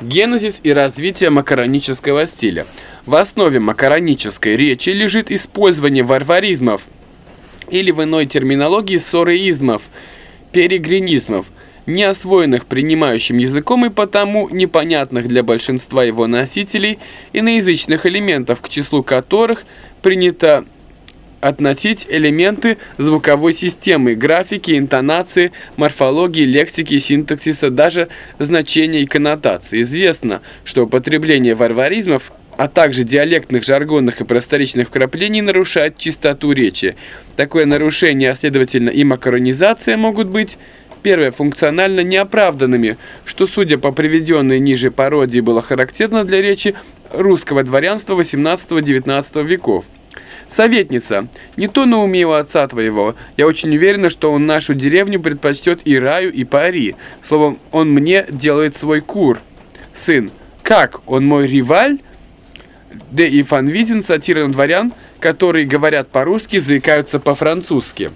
Генезис и развитие макаронического стиля. В основе макаронической речи лежит использование варваризмов или в иной терминологии ссореизмов, перегринизмов, не освоенных принимающим языком и потому непонятных для большинства его носителей, иноязычных элементов, к числу которых принято относить элементы звуковой системы, графики, интонации, морфологии, лексики, синтаксиса, даже значения и коннотации. Известно, что употребление варваризмов, а также диалектных, жаргонных и просторечных вкраплений нарушает чистоту речи. Такое нарушение, а следовательно и макаронизация могут быть Первое, функционально неоправданными, что, судя по приведенной ниже пародии, было характерно для речи русского дворянства XVIII-XIX веков. Советница, не то на уме у отца твоего. Я очень уверена, что он нашу деревню предпочтет и раю, и пари. Словом, он мне делает свой кур. Сын, как, он мой риваль? Д. и Фанвизин, сатира на дворян, которые говорят по-русски, заикаются по-французски.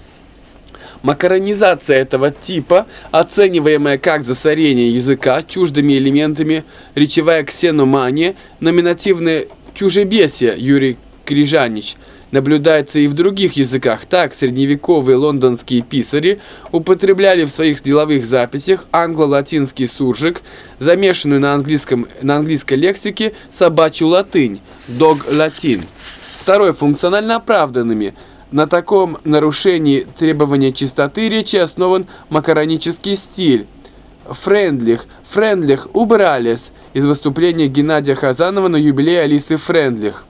Макаронизация этого типа, оцениваемая как засорение языка чуждыми элементами, речевая ксеномания, номинативное чужебесие, Юрий Крижанич – наблюдается и в других языках. Так, средневековые лондонские писари употребляли в своих деловых записях англо-латинский суржик, замешанную на, английском, на английской лексике собачью латынь, дог-латин. Второе, функционально оправданными. На таком нарушении требования чистоты речи основан макаронический стиль. Френдлих, Френдлих, убрались из выступления Геннадия Хазанова на юбилей Алисы Френдлих.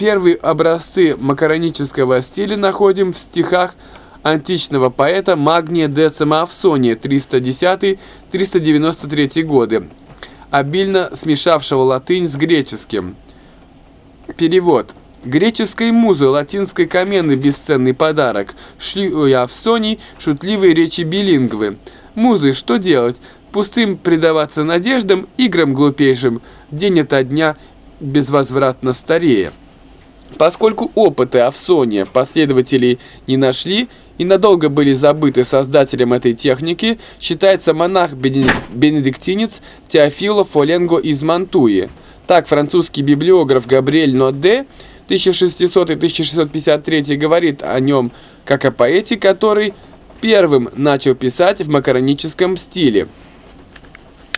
Первые образцы макаронического стиля находим в стихах античного поэта Магния де Самоавсония 310-393 годы, обильно смешавшего латынь с греческим. Перевод. Греческой музы, латинской камены бесценный подарок, шли у Авсоний шутливые речи билингвы. Музы, что делать? Пустым предаваться надеждам, играм глупейшим, день ото дня безвозвратно старея. Поскольку опыты Авсония последователей не нашли и надолго были забыты создателем этой техники, считается монах-бенедиктинец Теофило Фоленго из Мантуи. Так французский библиограф Габриэль Ноде 1600-1653 говорит о нем как о поэте, который первым начал писать в макароническом стиле –